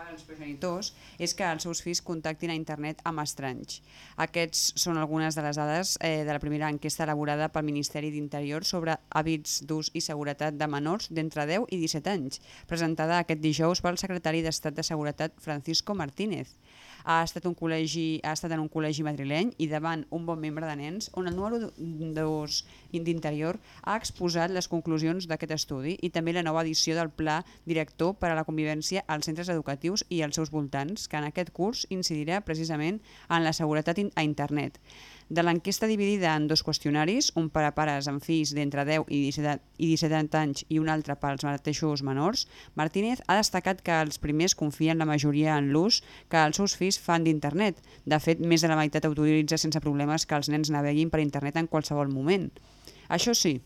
preocupa als progenitors és que els seus fills contactin a internet amb estranys. Aquests són algunes de les dades eh, de la primera enquesta elaborada pel Ministeri d'Interior sobre hàbits d'ús i seguretat de menors d'entre 10 i 17 anys, presentada aquest dijous pel secretari d'Estat de Seguretat Francisco Martínez. Ha estat, un col·legi, ha estat en un col·legi madrileny i davant un bon membre de nens on el número 2 d'Interior ha exposat les conclusions d'aquest estudi i també la nova edició del Pla Director per a la Convivència als centres educatius i als seus voltants, que en aquest curs incidirà precisament en la seguretat a internet. De l'enquesta dividida en dos qüestionaris, un per a pares amb fills d'entre 10 i 17, i 17 anys i un altre pels mateixos menors, Martínez ha destacat que els primers confien la majoria en l'ús que els seus fills fan d'internet. De fet, més de la meitat autoritza sense problemes que els nens naveguin per internet en qualsevol moment. Això sí,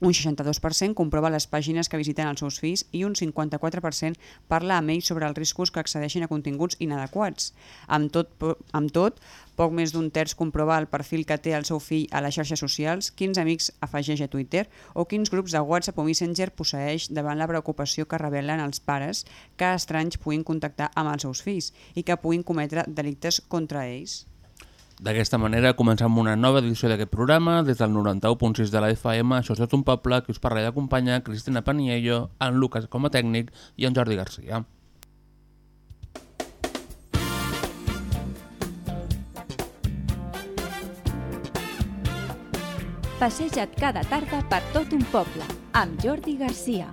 un 62% comprova les pàgines que visiten els seus fills i un 54% parla amb ells sobre els riscos que accedeixin a continguts inadequats. Amb tot, amb tot poc més d'un terç comprova el perfil que té el seu fill a les xarxes socials, quins amics afegeix a Twitter o quins grups de WhatsApp o Messenger posseix davant la preocupació que revelen els pares que estranys puguin contactar amb els seus fills i que puguin cometre delictes contra ells. D'aquesta manera comencem una nova edició d'aquest programa des del 91.6 de la FM, això és tot un poble, que us parla i acompanya Cristina Paniello, en Lucas com a tècnic i en Jordi Garcia. Passeja't cada tarda per tot un poble, amb Jordi Garcia.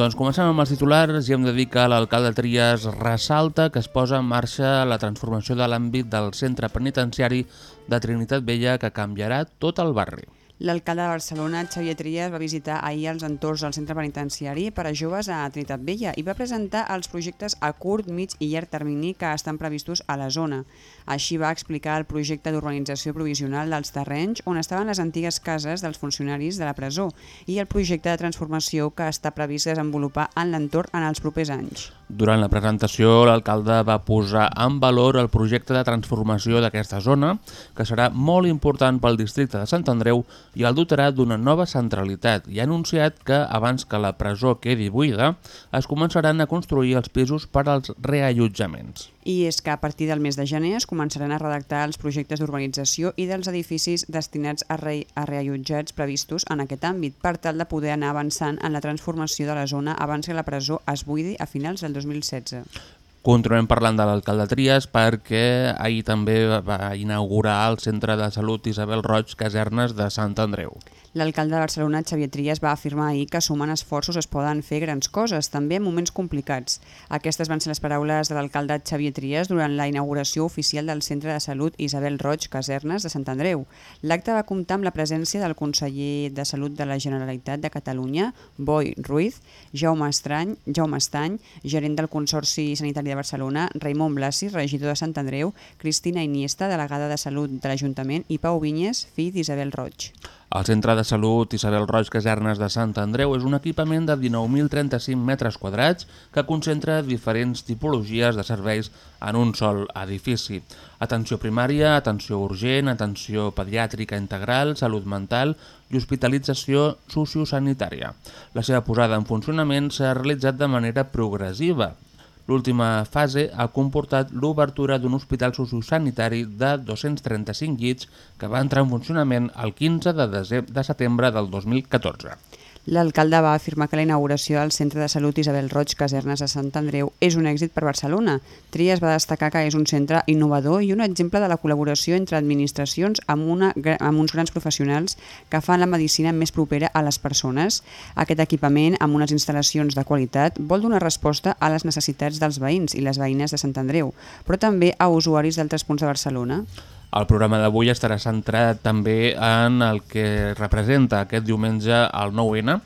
Doncs comencem amb els titulars i hem de dir que l'alcalde Trias ressalta que es posa en marxa la transformació de l'àmbit del centre penitenciari de Trinitat Vella que canviarà tot el barri. L'alcalde de Barcelona, Xavier Trias, va visitar ahir els entorns del centre penitenciari per a joves a Trinitat Vella i va presentar els projectes a curt, mig i llarg termini que estan previstos a la zona. Així va explicar el projecte d'urbanització provisional dels terrenys on estaven les antigues cases dels funcionaris de la presó i el projecte de transformació que està previst desenvolupar en l'entorn en els propers anys. Durant la presentació, l'alcalde va posar en valor el projecte de transformació d'aquesta zona, que serà molt important pel districte de Sant Andreu i el dotarà d'una nova centralitat i ha anunciat que, abans que la presó quedi buida, es començaran a construir els pisos per als reallotjaments. I és que a partir del mes de gener es començaran a redactar els projectes d'urbanització i dels edificis destinats a, re a reallotjats previstos en aquest àmbit per tal de poder anar avançant en la transformació de la zona abans que la presó es buidi a finals del 2016. Continuem parlant de l'alcalde Trias perquè ahir també va inaugurar el Centre de Salut Isabel Roig Casernes de Sant Andreu. L'alcalde de Barcelona, Xavier Trias, va afirmar ahir que sumant esforços es poden fer grans coses, també en moments complicats. Aquestes van ser les paraules de l'alcalde Xavier Trias durant la inauguració oficial del Centre de Salut Isabel Roig Casernes de Sant Andreu. L'acte va comptar amb la presència del conseller de Salut de la Generalitat de Catalunya, Boi Ruiz, Jaume, Estrany, Jaume Estany, gerent del Consorci Sanitari de Barcelona, Raimon Blasi, regidor de Sant Andreu, Cristina Iniesta, delegada de Salut de l'Ajuntament i Pau Vinyes, fill d'Isabel Roig. El Centre de Salut Isabel Roig Casernes de Sant Andreu és un equipament de 19.035 metres quadrats que concentra diferents tipologies de serveis en un sol edifici. Atenció primària, atenció urgent, atenció pediàtrica integral, salut mental i hospitalització sociosanitària. La seva posada en funcionament s'ha realitzat de manera progressiva, L'última fase ha comportat l'obertura d'un hospital sociosanitari de 235 llits que va entrar en funcionament el 15 de, de setembre del 2014. L'alcalde va afirmar que la inauguració del Centre de Salut Isabel Roig Casernes a Sant Andreu és un èxit per Barcelona. Trias va destacar que és un centre innovador i un exemple de la col·laboració entre administracions amb, una, amb uns grans professionals que fan la medicina més propera a les persones. Aquest equipament, amb unes instal·lacions de qualitat, vol donar resposta a les necessitats dels veïns i les veïnes de Sant Andreu, però també a usuaris d'altres punts de Barcelona. El programa d'avui estarà centrat també en el que representa aquest diumenge el 9-N,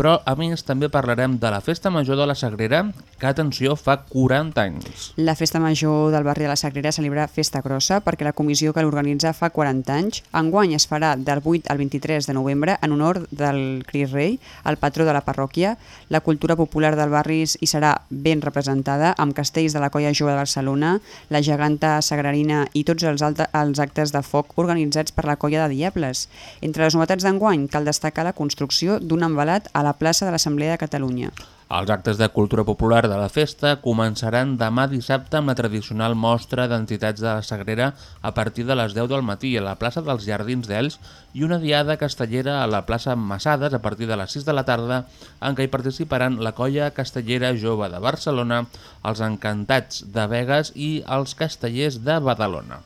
però a més també parlarem de la Festa Major de la Sagrera, que, atenció, fa 40 anys. La Festa Major del barri de la Sagrera celebra Festa Grossa perquè la comissió que l'organitza fa 40 anys. Enguany es farà del 8 al 23 de novembre en honor del Cris Rei, el patró de la parròquia. La cultura popular del barri hi serà ben representada amb castells de la Colla Jove de Barcelona, la geganta sagrarina i tots els, alta, els actes de foc organitzats per la Colla de Diables. Entre les novetats d'enguany cal destacar la construcció d'un envelat a la la plaça de l'Assemblea de Catalunya. Els actes de cultura popular de la festa començaran demà dissabte amb la tradicional mostra d'entitats de la Sagrera a partir de les 10 del matí a la plaça dels Jardins d'Els i una diada castellera a la plaça Massades a partir de les 6 de la tarda en què hi participaran la colla castellera jove de Barcelona, els encantats de Vegas i els castellers de Badalona.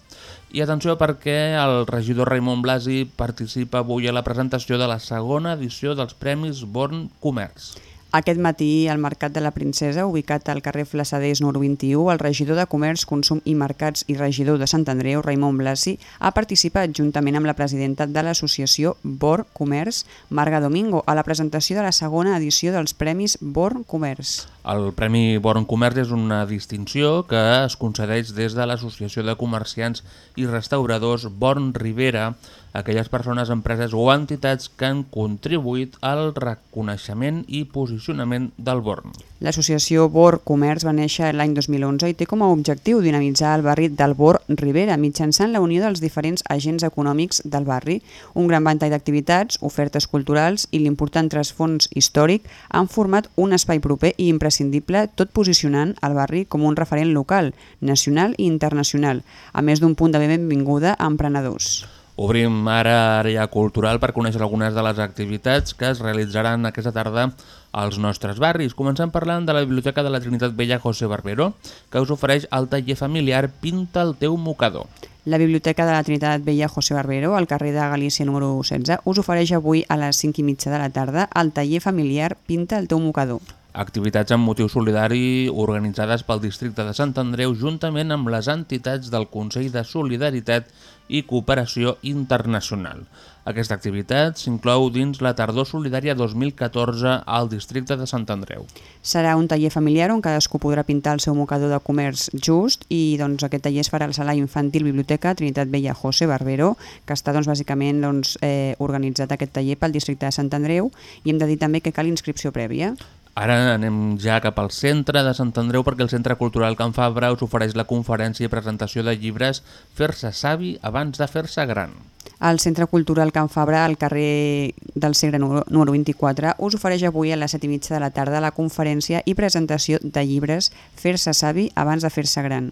I atenció perquè el regidor Raimon Blasi participa avui a la presentació de la segona edició dels Premis Born Comerç. Aquest matí, al Mercat de la Princesa, ubicat al carrer Flassaders número 21, el regidor de Comerç, Consum i Mercats i regidor de Sant Andreu, Raimon Blasi, ha participat juntament amb la presidenta de l'associació Bor Comerç, Marga Domingo, a la presentació de la segona edició dels Premis Born Comerç. El Premi Born Comerç és una distinció que es concedeix des de l'Associació de Comerciants i Restauradors Born Rivera aquelles persones, empreses o entitats que han contribuït al reconeixement i posicionament del Born. L'associació Bor Comerç va néixer l'any 2011 i té com a objectiu dinamitzar el barri del Bor Ribera mitjançant la unió dels diferents agents econòmics del barri. Un gran ventall d'activitats, ofertes culturals i l'important trasfons històric han format un espai proper i imprescindible, tot posicionant el barri com un referent local, nacional i internacional, a més d'un punt de benvinguda a emprenedors. Obrim ara àrea cultural per conèixer algunes de les activitats que es realitzaran aquesta tarda als nostres barris. Comencem parlant de la Biblioteca de la Trinitat Vella José Barbero, que us ofereix el taller familiar Pinta el teu mocador. La Biblioteca de la Trinitat Vella José Barbero, al carrer de Galícia número 16, us ofereix avui a les 5 i mitja de la tarda el taller familiar Pinta el teu mocador activitats amb motiu solidari organitzades pel districte de Sant Andreu juntament amb les entitats del Consell de Solidaritat i Cooperació Internacional. Aquesta activitat s'inclou dins la Tardor Solidària 2014 al districte de Sant Andreu. Serà un taller familiar on cadascú podrà pintar el seu mocador de comerç just i doncs, aquest taller es farà al Sala Infantil Biblioteca Trinitat Vella José Barbero, que està doncs, bàsicament doncs, eh, organitzat aquest taller pel districte de Sant Andreu i hem de dir també que cal inscripció prèvia. Ara anem ja cap al centre de Sant Andreu perquè el Centre Cultural Can Fabra us ofereix la conferència i presentació de llibres Fer-se savi abans de fer-se gran. El Centre Cultural Can Fabra, al carrer del Segre número 24, us ofereix avui a les 7 i mitja de la tarda la conferència i presentació de llibres Fer-se savi abans de fer-se gran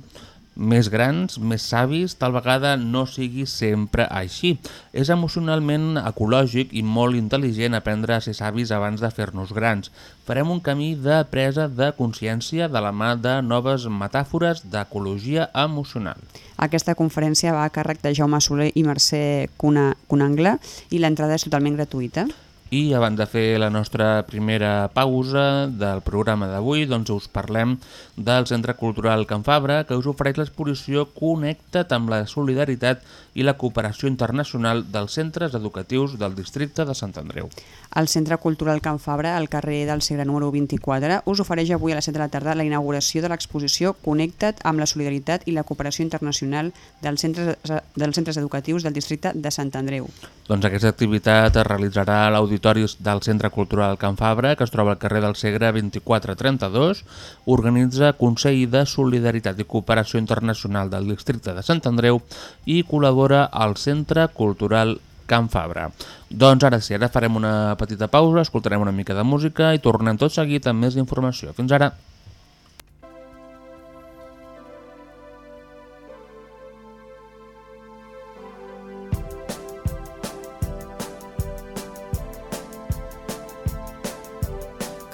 més grans, més savis, tal vegada no sigui sempre així. És emocionalment ecològic i molt intel·ligent aprendre a ser savis abans de fer-nos grans. Farem un camí de presa de consciència de la mà de noves metàfores d'ecologia emocional. Aquesta conferència va a càrrec de Jaume Soler i Mercè Cunangla i l'entrada és totalment gratuïta. I abans de fer la nostra primera pausa del programa d'avui, doncs us parlem del Centre Cultural Can Fabra, que us ofereix l'exposició Connecta't amb la solidaritat i la cooperació internacional dels centres educatius del districte de Sant Andreu. El Centre Cultural Can Fabra, al carrer del Segre número 24, us ofereix avui a les 7 de la tarda la inauguració de l'exposició Connecta't amb la solidaritat i la cooperació internacional dels centres, dels centres educatius del districte de Sant Andreu. Doncs aquesta activitat es realitzarà a l'Auditori del Centre Cultural Can Fabra, que es troba al carrer del Segre 2432. Organitza Consell de Solidaritat i Cooperació Internacional del districte de Sant Andreu i col·labora al Centre Cultural Can Fabra. Doncs ara sí, ara farem una petita pausa, escoltarem una mica de música i tornem tot seguit amb més informació. Fins ara!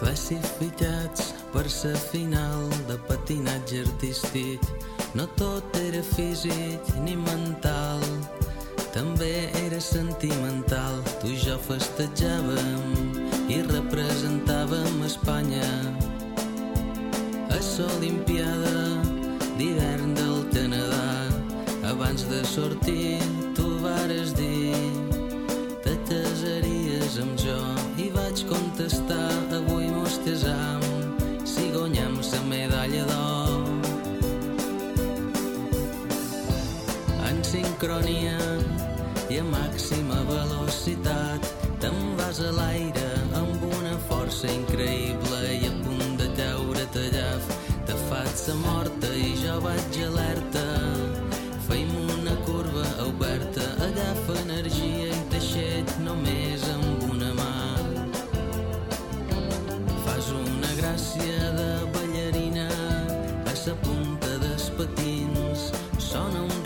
Classificats per sa final de patinatge artístic. No tot era físic ni mental també era sentimental. Tu i jo festejàvem i representàvem Espanya. A l'Olimpiada d'hivern del Canadà abans de sortir tu vares dir te casaries amb jo i vaig contestar casam si guanyem la medalla d'or. En sincronia i a màxima velocitat te'n vas a l'aire amb una força increïble i a punt de caure-te llaf. Te fas sa morta i jo vaig alerta. Feim una curva oberta agafa energia i teixet només amb gràcia de ballarina a sa punta dels patins sona un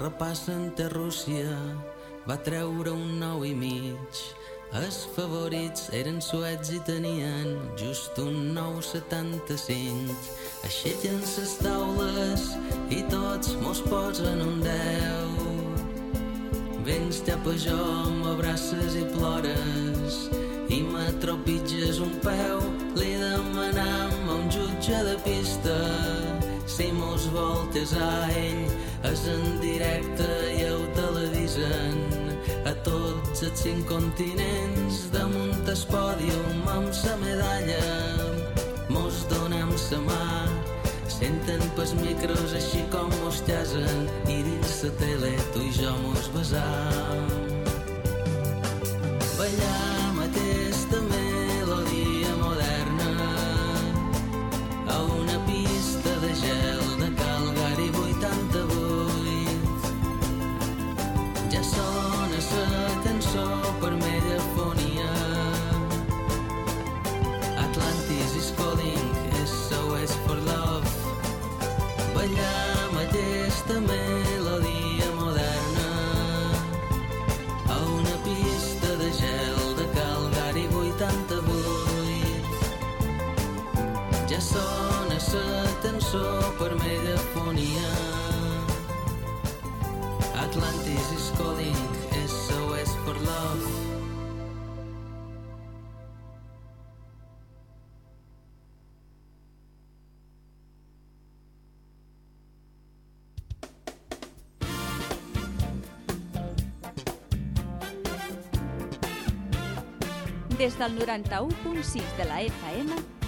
repassen de Rússia. Va treure un nou i mig. Els favorits eren suets i tenien just un 9,75 aixequen ses taules i tots mos posen un 10 Vens cap a jo, m'abraces i plores i m'atropitges un peu. Li demanam a un jutge de pista si mos voltes a ell. És en directe i ho televisen. A tots els cinc continents damunt el pòdium amb sa medalla mos donem sa mà. Senten pels micros així com mos llasen i dins la tele tu i jo mos besam. Ballam sa cançó per megafonia. Atlantis is calling SOS for love. Des del 91.6 de la FM,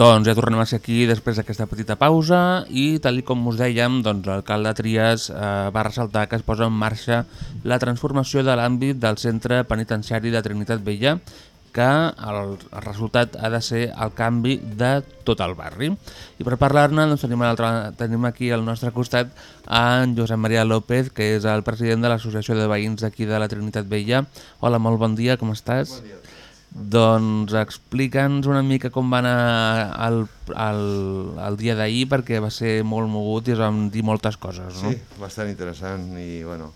Doncs ja tornem a ser aquí després d'aquesta petita pausa i tal com us dèiem, doncs l'alcalde Trias eh, va ressaltar que es posa en marxa la transformació de l'àmbit del centre penitenciari de Trinitat Vella que el, resultat ha de ser el canvi de tot el barri. I per parlar-ne doncs, tenim, tenim aquí al nostre costat en Josep Maria López, que és el president de l'Associació de Veïns d'aquí de la Trinitat Vella. Hola, molt bon dia, com estàs? Bon dia. Doncs explica'ns una mica com va anar el, el, el dia d'ahir perquè va ser molt mogut i es van dir moltes coses, no? Sí, bastant interessant i bueno,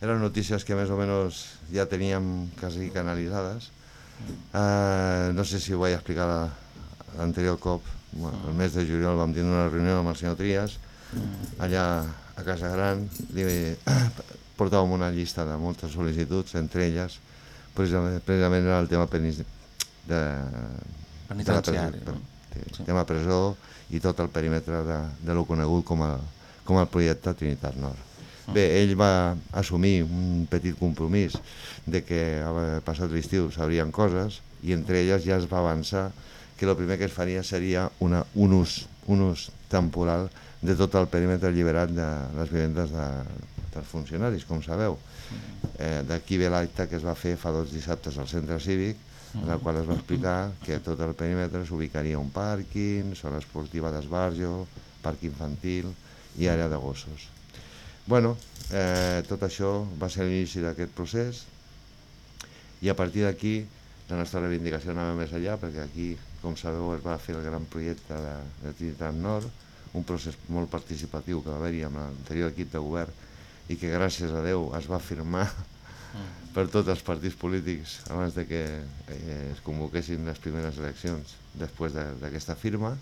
eren notícies que més o menys ja teníem quasi canalitzades Uh, no sé si ho vaig explicar l'anterior cop. Bueno, el mes de juliol vam tenir una reunió amb el senyor Trias, allà a Casa Gran, li portàvem una llista de moltes sol·licituds, entre elles precisament, precisament era el tema penis, de, de la presó, no? sí. tema presó i tot el perímetre de, de lo conegut com a, com el projecte Trinitat Nord. Bé, ell va assumir un petit compromís de que passat l'estiu sabrien coses i entre elles ja es va avançar que el primer que es faria seria una, un, ús, un ús temporal de tot el perímetre alliberat de les vivendes de, dels funcionaris, com sabeu. Eh, D'aquí ve l'acte que es va fer fa dos dissabtes al centre cívic, en el qual es va explicar que tot el perímetre s'ubicaria un pàrquing, zona esportiva d'esbarjo, parc infantil i àrea de gossos. Bueno, eh, tot això va ser l'inici d'aquest procés i a partir d'aquí la nostra reivindicació anava més enllà perquè aquí, com sabeu, es va fer el gran projecte de, de Trinitat Nord, un procés molt participatiu que va haver-hi amb l'anterior equip de govern i que gràcies a Déu es va firmar per tots els partits polítics abans de que eh, es convoquessin les primeres eleccions després d'aquesta firma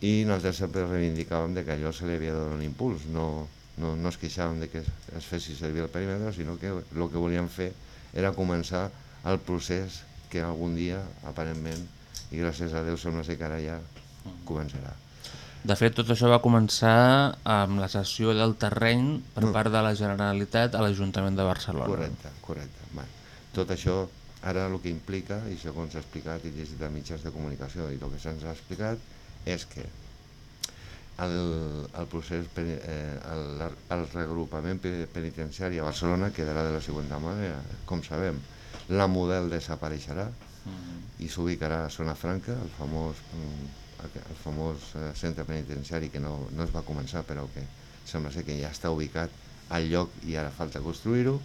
i nosaltres sempre reivindicàvem de que allò se li havia de donar un impuls, no, no, no es queixàvem de que es, es fessi servir el perímetre, sinó que el que volíem fer era començar el procés que algun dia, aparentment, i gràcies a Déu sembla ser que ara ja començarà. De fet, tot això va començar amb la cessió del terreny per Mm. part de la Generalitat a l'Ajuntament de Barcelona. Correcte, correcte. Bé, tot això ara el que implica, i segons s'ha explicat i llegit a mitjans de comunicació i el que se'ns ha explicat, és que el, el procés, eh, el, el regrupament pe- penitenciari a Barcelona quedarà de la següent manera. Com sabem, la model desapareixerà i s'ubicarà a Zona Franca, el famós, mm, el famós eh, centre penitenciari que no, no es va començar però que sembla ser que ja està ubicat al lloc i ara falta construir-ho.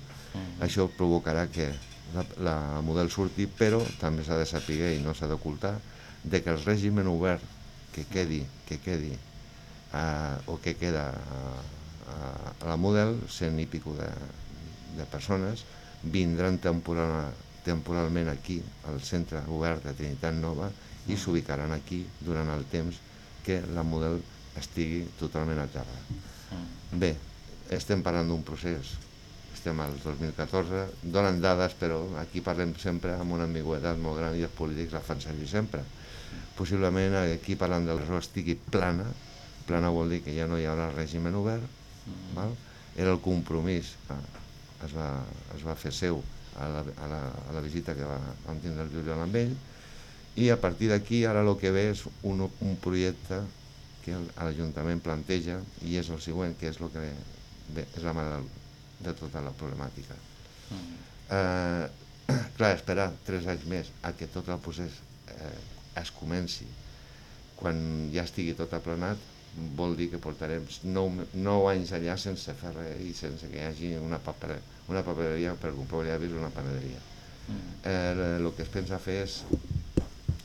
Això provocarà que la, la model surti, però també s'ha de saber i no s'ha d'ocultar de que el règim obert que quedi, que quedi eh, o que queda a, a la model, cent i pico de, de persones, vindran temporal, temporalment aquí, al centre obert de Trinitat Nova, i s'ubicaran aquí durant el temps que la model estigui totalment a terra. Bé, estem parlant d'un procés, estem al 2014, donen dades, però aquí parlem sempre amb una ambigüetat molt gran i els polítics la fan servir sempre. Possiblement aquí parlant del error estigui plana, plana vol dir que ja no hi haurà règim obert, val? era el compromís que es va, es va fer seu a la, a la, a la visita que va, vam tindre el juliol amb ell, i a partir d'aquí ara el que ve és un, un projecte que l'Ajuntament planteja i és el següent, que és el que ve, és la mare del, de tota la problemàtica. Eh, clar, esperar tres anys més a que tot el procés eh, es comenci quan ja estigui tot aplanat vol dir que portarem nou, nou anys allà sense fer res i sense que hi hagi una, paper, una papereria per comprar llavis una panaderia. Eh, el que es pensa fer és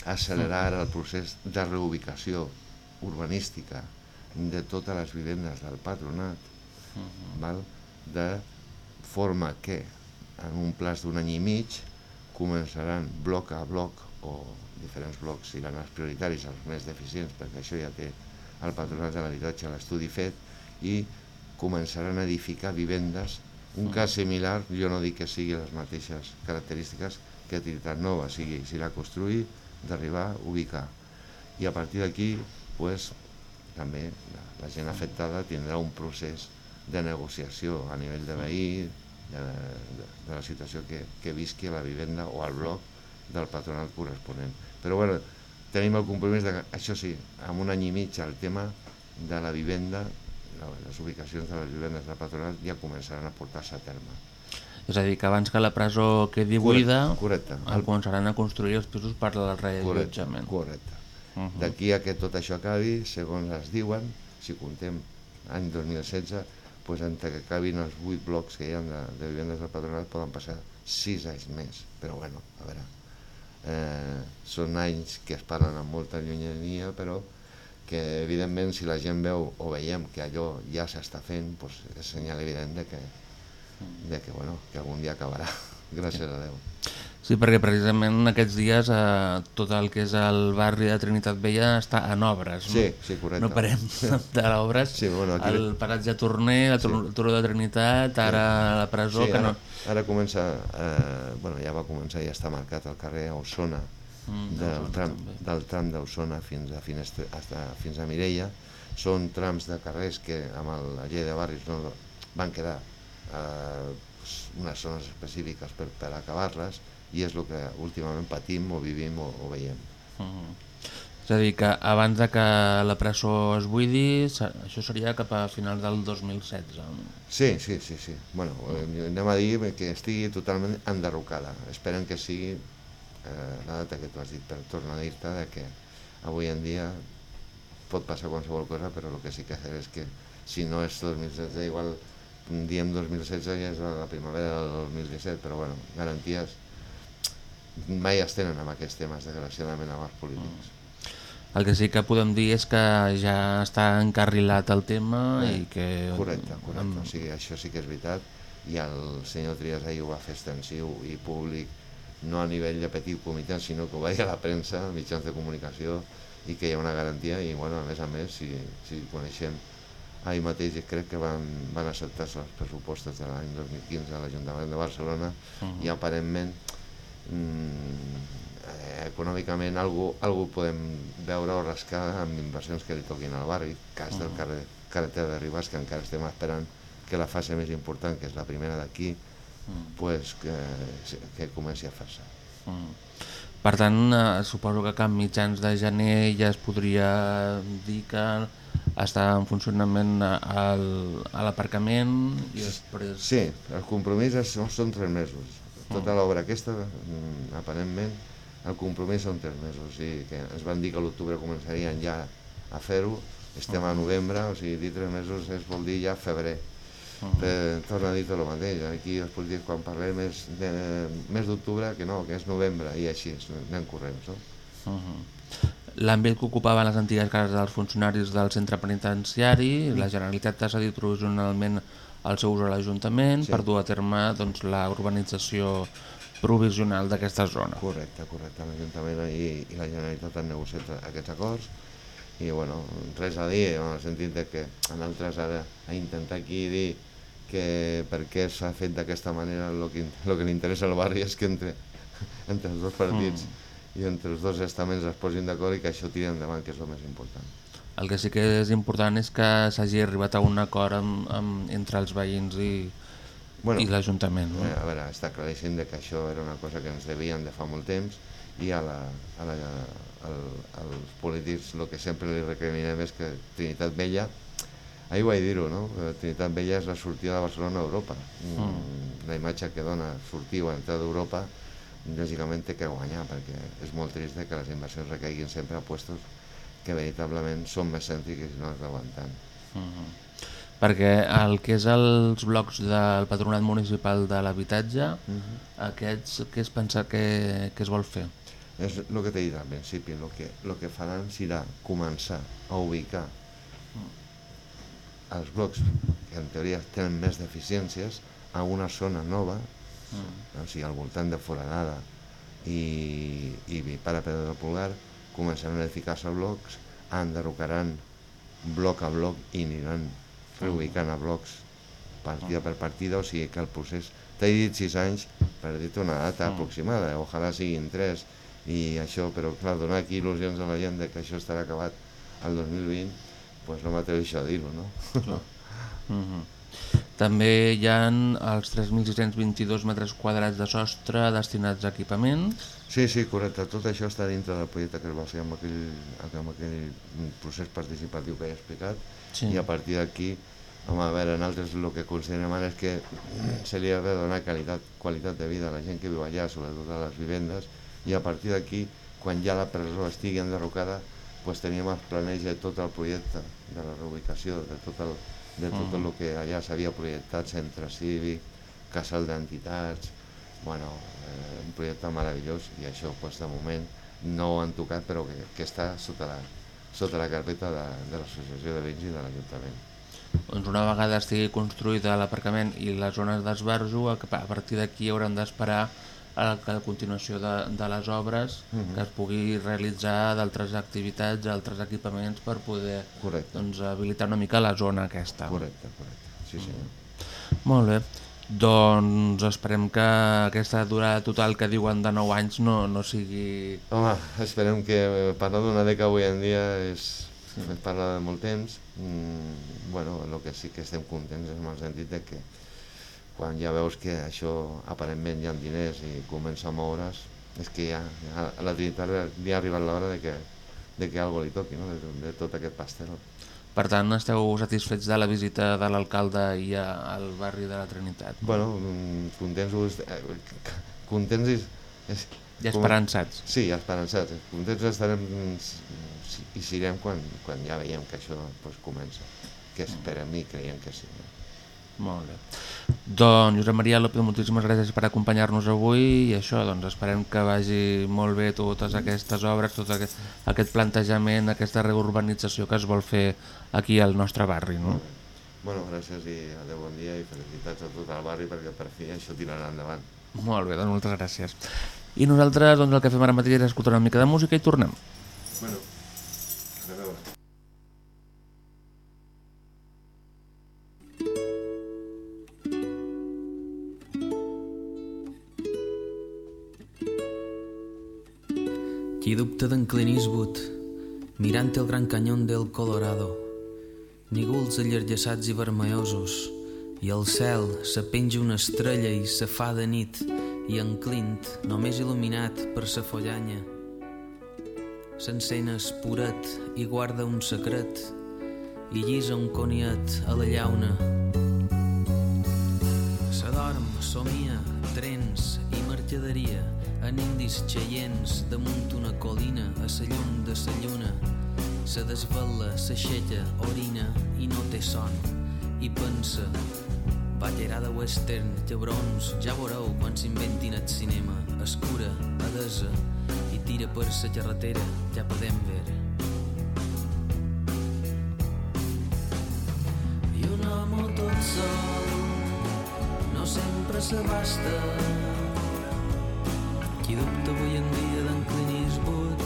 accelerar el procés de reubicació urbanística de totes les vivendes del patronat, val? de forma que en un plaç d'un any i mig començaran bloc a bloc o diferents blocs seran els prioritaris, els més deficients, perquè això ja té el patronat de l'habitatge l'estudi fet i començaran a edificar vivendes un cas similar, jo no dic que sigui les mateixes característiques que Trinitat Nova, sigui, s'irà a construir, d'arribar a ubicar. I a partir d'aquí, pues, també la, la gent afectada tindrà un procés de negociació a nivell de veí, de, de, de la situació que, que visqui a la vivenda o al bloc del patronat corresponent. Però bueno, tenim el compromís de això sí, en un any i mig el tema de la vivenda, les ubicacions de les vivendes de patronal ja començaran a portar-se a terme. És a dir, que abans que la presó quedi buida, correcte. el començaran a construir els pisos per al Correcte, reallotjament. correcte. Uh -huh. D'aquí a que tot això acabi, segons es diuen, si contem any 2016, doncs entre que acabin els 8 blocs que hi ha de, de vivendes del patronat poden passar 6 anys més. Però bueno, a veure, eh, són anys que es parlen amb molta llunyania, però que evidentment si la gent veu o veiem que allò ja s'està fent, doncs és senyal evident de que, de que, bueno, que algun dia acabarà, gràcies a Déu. Sí, perquè precisament aquests dies eh, tot el que és el barri de Trinitat Vella està en obres. Sí, no? sí, correcte. No parem de obres. Sí, bueno, aquí- El paratge Torner, el, sí. Turó de Trinitat, ara la presó, Sí, que ara, no... ara comença, eh, bueno, ja va començar, ja està marcat el carrer Osona, Mm, del, d'Osona tram, del tram d'Osona fins a Finestre, hasta, fins a Mireia. Són trams de carrers que amb el- la llei de barris no, van quedar eh, unes zones específiques per, per acabar-les i és el que últimament patim o vivim o, o veiem. Mm. És a dir, que abans de que la presó es buidi, això seria cap a finals del 2016. Sí, sí, sí, sí. Bueno, eh, anem a dir que estigui totalment enderrocada. Esperem que sigui eh, la data que tu has dit, però torno a dir-te de que avui en dia pot passar qualsevol cosa, però el que sí que és és que si no és 2016, igual diem 2016 ja és la primavera del 2017, però bueno, garanties mai es tenen amb aquests temes, desgraciadament, amb els polítics. El que sí que podem dir és que ja està encarrilat el tema i que... Correcte, correcte. O sigui, això sí que és veritat i el senyor Trias ahir ho va fer extensiu i públic, no a nivell de petit comitè, sinó que ho va dir a la premsa, mitjans de comunicació, i que hi ha una garantia i, bueno, a més a més, si, si coneixem ahir mateix crec que van, van acceptar-se els pressupostos de l'any 2015 a l'Ajuntament de Barcelona Mhm. i aparentment mm, eh, econòmicament algú, algú podem veure o rascar amb inversions que li toquin al barri, cas del Mhm. carrer carretera de Ribàs, que encara estem esperant que la fase més important, que és la primera d'aquí, Mm. pues, que, que comenci a fer-se. Mm. Per tant, eh, suposo que cap mitjans de gener ja es podria dir que està en funcionament eh, el- a l'aparcament i després... Sí, el compromís és, són tres mesos. Tota l'obra aquesta, mm, aparentment, el compromís són tres mesos. O sigui, que ens van dir que a l'octubre començarien ja a fer-ho, estem a novembre, o sigui, dir tres mesos és, vol dir ja febrer. Uh torna a dir tot el mateix, aquí els polítics quan parlem és de, mes d'octubre, que no, que és novembre, i així, anem corrents, no? Uh -huh. L'àmbit que ocupaven les antigues cases dels funcionaris del centre penitenciari, la Generalitat ha cedit provisionalment el seu ús a l'Ajuntament Sí. per dur a terme doncs, la urbanització provisional d'aquesta zona. Correcte, correcte. L'Ajuntament i, i la Generalitat han negociat aquests acords i bueno, res a dir, en el sentit de que en altres ara a intentar aquí dir que per què s'ha fet d'aquesta manera el que, lo que li interessa al barri és que entre, entre els dos partits mm. i entre els dos estaments es posin d'acord i que això tiri endavant, que és el més important. El que sí que és important és que s'hagi arribat a un acord amb, amb, entre els veïns i, Bueno, i l'Ajuntament. No? Eh, a veure, està claríssim que això era una cosa que ens devien de fa molt temps i a, la, a la, al, als polítics el que sempre li recriminem és que Trinitat Vella, ahir vaig dir-ho, no? Eh, Trinitat Vella és la sortida de Barcelona a Europa. Mm. La imatge que dona sortir o entrar d'Europa lògicament té que guanyar perquè és molt trist que les inversions recaiguin sempre a puestos que veritablement són més cèntrics i no es veuen tant. Uh -huh. Perquè el que és els blocs del Patronat Municipal de l'Habitatge, uh -huh. aquests, què es pensa que, que es vol fer? És el que t'he dit al principi, el que, que faran serà començar a ubicar els blocs que en teoria tenen més deficiències a una zona nova, mm. o sigui, al voltant de Foradada i, i para Pedro del Pulgar, començaran a edificar-se blocs, enderrocaran bloc a bloc i aniran reubicant a blocs partida per partida, o sigui que el procés... T'he dit sis anys per dir-te una data Mm. aproximada, ojalà siguin tres, i això, però clar, donar aquí il·lusions a la gent de que això estarà acabat el 2020, doncs no m'atreveixo a dir-ho, no? Uh -huh. També hi ha els 3.622 metres quadrats de sostre destinats a equipaments. Sí, sí, correcte. Tot això està dintre del projecte que es va fer amb aquell, amb aquell procés participatiu que he explicat Sí. i a partir d'aquí, home, a veure, nosaltres el que considerem ara és que se li ha de donar qualitat, qualitat de vida a la gent que viu allà, sobretot a les vivendes, i a partir d'aquí, quan ja la presó estigui enderrocada, pues teníem el planeig de tot el projecte, de la reubicació, de tot el, de tot el que allà s'havia projectat, centre cívic, casal d'entitats, bueno, eh, un projecte meravellós i això pues, de moment no ho han tocat però que, que està sota la, sota la carpeta de, de l'associació de veïns i de l'Ajuntament. Doncs una vegada estigui construïda l'aparcament i les zones d'esbarjo, a a partir d'aquí hauran d'esperar a la continuació de, de les obres Mhm. que es pugui realitzar d'altres activitats, altres equipaments per poder Correcte, doncs, habilitar una mica la zona aquesta. correcte, correcte. Sí, senyor. Molt bé. Doncs esperem que aquesta durada total que diuen de 9 anys no, no sigui... Home, esperem que eh, parlar d'una dècada avui en dia és, és parlar de molt temps. Mm, bueno, el que sí que estem contents és en el sentit de que quan ja veus que això aparentment hi ha diners i comença a moure's, és que ja, ja a la Trinitat li ha arribat l'hora de que, de que algo li toqui, no? de, de tot aquest pastel. Per tant, esteu satisfets de la visita de l'alcalde i a, al barri de la Trinitat? Bueno, contents, eh, contents i, és, I com- esperançats. Sí, esperançats. Contents estarem i serem quan, quan ja veiem que això pues, comença. Que esperem i creiem que sí. No? Molt bé. Doncs, Josep Maria López, moltíssimes gràcies per acompanyar-nos avui i això, doncs esperem que vagi molt bé totes aquestes obres, tot aquest, aquest plantejament, aquesta reurbanització que es vol fer aquí al nostre barri. No? Bueno, gràcies i adeu, bon dia i felicitats a tot el barri perquè per fi això tirarà endavant. Molt bé, doncs moltes gràcies. I nosaltres doncs, el que fem ara mateix és escoltar una mica de música i tornem. Bueno, Dubta d'en Clint Eastwood, mirant el gran canyón del Colorado, nígols allargassats i vermellosos, i al cel se penja una estrella i se fa de nit, i en Clint, només il·luminat per sa follanya, s'encén espuret i guarda un secret, i llisa un coniet a la llauna. S'adorm, somia, trens i mercaderia en indis xeients damunt una colina a sa llum de sa lluna. Se desvela, s'aixeca, orina i no té son. I pensa, ballarà de western, llebrons, ja veureu quan s'inventin el cinema. Escura, adesa, i tira per sa carretera, ja podem veure. I un home tot sol no sempre s'abasta qui dubta avui en dia d'en Clint Eastwood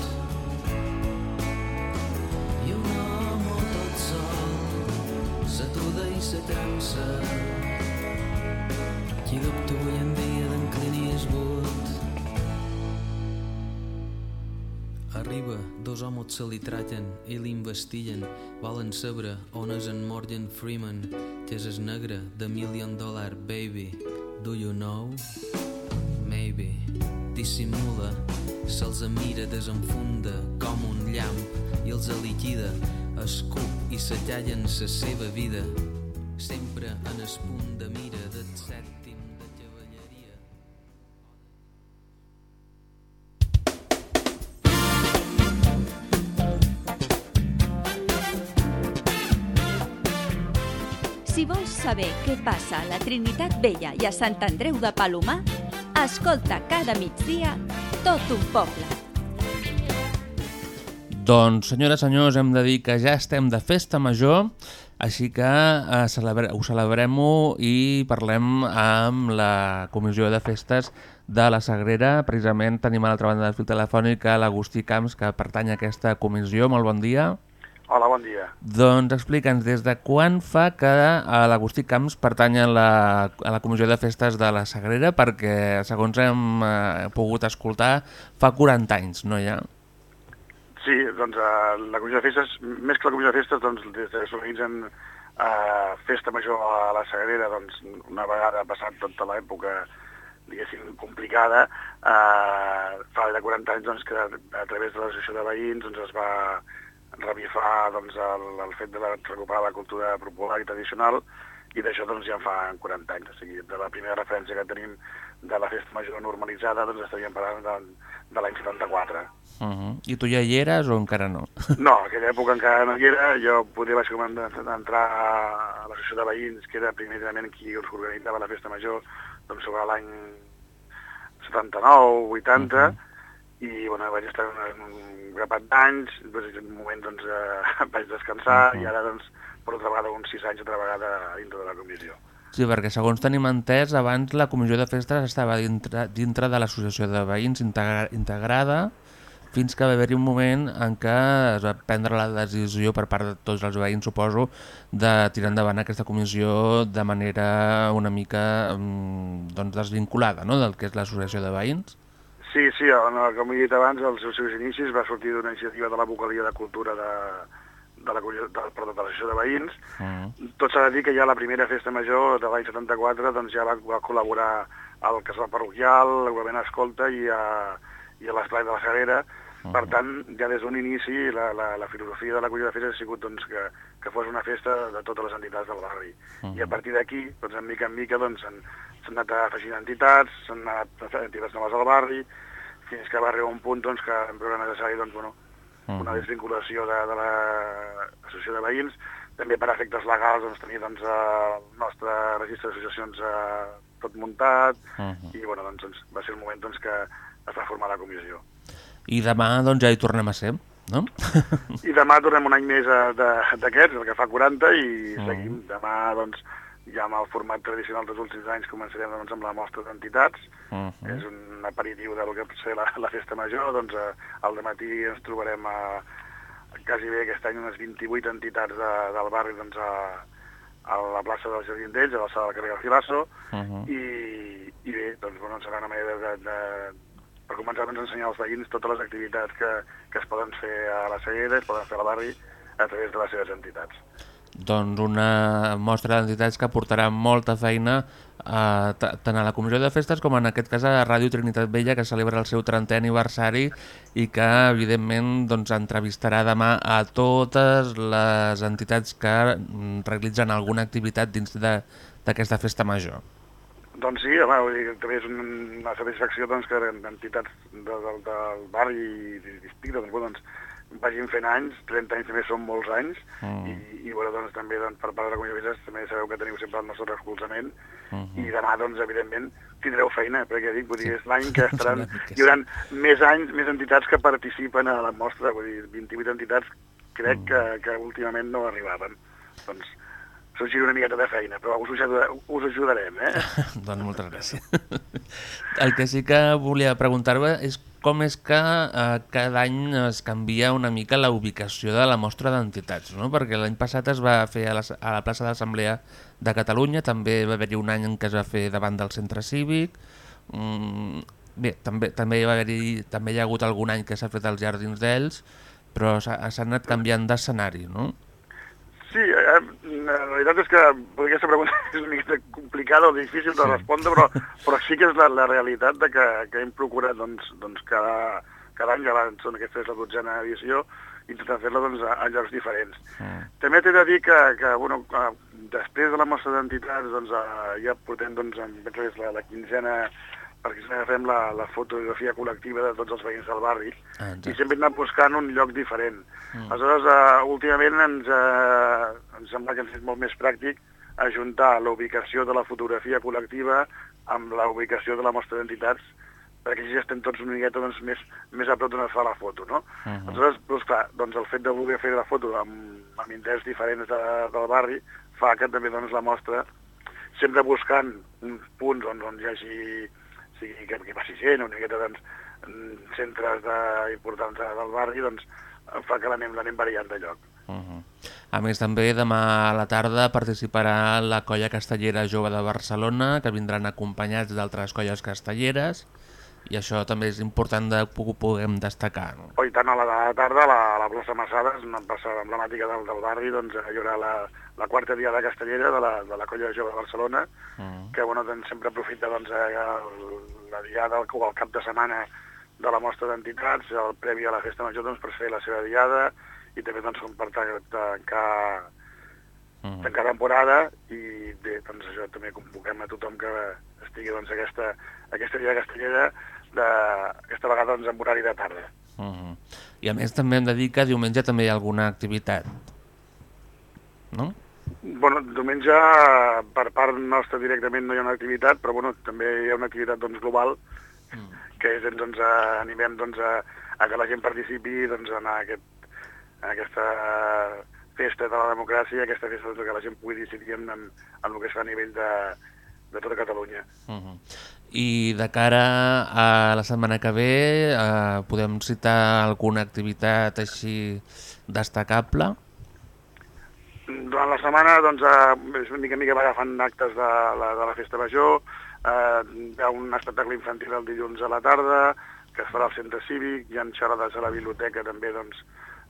i un home tot sol s'atuda i se cansa qui dubta avui en dia d'en Clint Eastwood Arriba, dos homes se li traten i l'investiguen. Volen saber on és en Morgan Freeman, que és el negre de Million Dollar Baby. Do you know? Dissimula, se'ls mira, desenfunda com un llamp i els liquida, escup i s'allallen sa seva vida. Sempre en el punt de mira del sèptim de cavalleria. Si vols saber què passa a la Trinitat Vella i a Sant Andreu de Palomar, escolta cada migdia tot un poble. Doncs, senyores, senyors, hem de dir que ja estem de festa major, així que eh, celebre, ho celebrem-ho i parlem amb la Comissió de Festes de la Sagrera. Precisament tenim a l'altra banda del fil telefònic l'Agustí Camps, que pertany a aquesta comissió. Molt bon dia. Hola, bon dia. Doncs explica'ns, des de quan fa que eh, l'Agustí Camps pertany a la, a la Comissió de Festes de la Sagrera? Perquè, segons hem eh, pogut escoltar, fa 40 anys, no ja? Sí, doncs uh, la Comissió de Festes, més que la Comissió de Festes, doncs des de que s'organitzen uh, festa major a la Sagrera, doncs, una vegada passat tota l'època diguéssim, complicada, eh, fa de 40 anys doncs, que a través de l'associació de veïns doncs, es va revifar doncs, el, el fet de la, recuperar la cultura popular i tradicional i d'això doncs, ja en fa 40 anys. O sigui, de la primera referència que tenim de la festa major normalitzada doncs, estaríem parlant de, de l'any 74. Uh -huh. I tu ja hi eres o encara no? No, en aquella època encara no hi era. Jo poder vaig entrar a l'associació de veïns, que era primerament qui organitzava la festa major, doncs sobre l'any 79, 80, uh -huh. I bueno, vaig estar un, un grapat d'anys, després en un moment doncs, eh, vaig descansar uh -huh. i ara doncs, per altra vegada uns 6 anys altra vegada dintre de la comissió. Sí, perquè segons tenim entès, abans la comissió de festes estava dintre, dintre de l'associació de veïns integra, integrada fins que va haver-hi un moment en què es va prendre la decisió per part de tots els veïns, suposo, de tirar endavant aquesta comissió de manera una mica doncs, desvinculada no? del que és l'associació de veïns. Sí, sí, com he dit abans, als seus inicis va sortir d'una iniciativa de la vocalia de cultura de, de la, de, perdó, de l'associació de veïns. Uh -huh. Tot s'ha de dir que ja la primera festa major de l'any 74 doncs, ja va, va col·laborar al casal parroquial, l'Agrament Escolta i a, i a l'Esplai de la Sagrera. -huh. Per tant, ja des d'un inici la, la, la filosofia de la collida de festes ha sigut doncs, que, que fos una festa de totes les entitats del barri. -huh. I a partir d'aquí, doncs, en mica en mica, doncs, s'han anat afegint entitats, s'han anat entitats noves al barri, fins que va arribar un punt doncs, que em veure necessari doncs, bueno, una desvinculació de, de l'associació de veïns, també per efectes legals doncs, tenir doncs, el nostre registre d'associacions eh, tot muntat uh -huh. i bueno, doncs, doncs, va ser el moment doncs, que es va formar la comissió. I demà doncs, ja hi tornem a ser, no? I demà tornem un any més d'aquests, el que fa 40, i uh -huh. seguim. Demà doncs, ja amb el format tradicional dels últims anys començarem doncs, amb la mostra d'entitats. Uh -huh. És un aperitiu del que pot ser la, la festa major. Doncs eh, al matí ens trobarem a, quasi bé aquest any unes 28 entitats de, del barri doncs, a, a la plaça del Jardí d'Ells, a la sala del carrer Garcilaso, uh -huh. i, i bé, doncs, bueno, serà una manera de, de, per començar doncs, a ensenyar als veïns totes les activitats que, que es poden fer a la Seguera, es poden fer al barri a través de les seves entitats doncs una mostra d'entitats que portarà molta feina eh, tant a la Comissió de Festes com en aquest cas a Ràdio Trinitat Vella que celebra el seu 30è aniversari i que evidentment doncs, entrevistarà demà a totes les entitats que realitzen alguna activitat dins d'aquesta festa major. Doncs sí, home, vull dir, també és una satisfacció doncs, que entitats de, de, del barri i districte doncs, doncs, vagin fent anys, 30 anys també són molts anys, mm. i, i bueno, doncs, també doncs, per part de la Comissió també sabeu que teniu sempre el nostre recolzament, mm -hmm. i demà, doncs, evidentment, tindreu feina, perquè dic, vull dir, és l'any que estaran, hi haurà més anys, més entitats que participen a la mostra, vull dir, 28 entitats crec mm. que, que últimament no arribaven. Doncs s'ho una miqueta de feina, però us, us ajudarem, eh? doncs moltes gràcies. El que sí que volia preguntar-vos és com és que eh, cada any es canvia una mica la ubicació de la mostra d'entitats, no? perquè l'any passat es va fer a la, a la plaça de l'Assemblea de Catalunya, també va haver-hi un any en què es va fer davant del centre cívic, mm, bé, també, també, hi va haver també hi ha hagut algun any que s'ha fet als Jardins d'Ells, però s'ha anat canviant d'escenari, no? Sí, eh, la realitat és que aquesta pregunta és una mica complicada o difícil de respondre, però, però sí que és la, la realitat de que, que hem procurat doncs, doncs cada, cada any, ja són aquesta és la dotzena edició, intentar fer-la doncs, a, a llocs diferents. Mm. També t'he de dir que, que bueno, després de la mostra d'entitats doncs, ja portem doncs, la, la quinzena perquè fem la, la fotografia col·lectiva de tots els veïns del barri ah, i sempre anat buscant un lloc diferent. Mm. Aleshores, uh, últimament ens, uh, ens sembla que ens és molt més pràctic ajuntar la ubicació de la fotografia col·lectiva amb la ubicació de la mostra d'entitats perquè així estem tots una miqueta doncs, més, més a prop d'on es fa la foto, no? Uh -huh. Aleshores, doncs, clar, doncs el fet de voler fer la foto amb, amb interès diferents de, del barri fa que també doncs, la mostra, sempre buscant uns punts on, on hi hagi sigui que, que passi gent, una miqueta doncs, centres de, importants del barri, doncs fa que l'anem variant de lloc. Uh -huh. A més, també demà a la tarda participarà la colla castellera jove de Barcelona, que vindran acompanyats d'altres colles castelleres, i això també és important de que ho puguem destacar. No? I tant, a la, a la tarda, a la, a la plaça Massades, una plaça emblemàtica del, del barri, doncs hi haurà la, la quarta diada castellera de la, de la Colla de Jove de Barcelona, Mm. que bueno, doncs, sempre aprofita doncs, eh, el- la diada o el cap de setmana de la mostra d'entitats, el previ a la festa major doncs, per fer la seva diada i també doncs, per ta- tancar, Mm. tancar temporada i bé, doncs, això també convoquem a tothom que estigui doncs, aquesta, aquesta diada castellera de, aquesta vegada doncs, en horari de tarda. Mm. I a més també hem de dir que diumenge també hi ha alguna activitat. No? Bueno, diumenge per part nostra directament no hi ha una activitat, però bueno, també hi ha una activitat doncs, global, que és doncs, animem doncs, a, a que la gent participi doncs, en, aquest, en aquesta festa de la democràcia, aquesta festa doncs, que la gent pugui decidir en, en, en el que es fa a nivell de, de tota Catalunya. Uh -huh. I de cara a la setmana que ve, eh, podem citar alguna activitat així destacable? Durant la setmana doncs, eh, és una mica mica va agafant actes de la, de la festa major, eh, hi ha un espectacle infantil el dilluns a la tarda, que es farà al centre cívic, hi ha xerrades a la biblioteca també doncs,